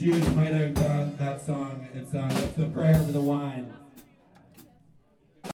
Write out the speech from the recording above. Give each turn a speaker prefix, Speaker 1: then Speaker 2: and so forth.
Speaker 1: choose later might uh, have done that song. It's uh, it's the prayer for the wine.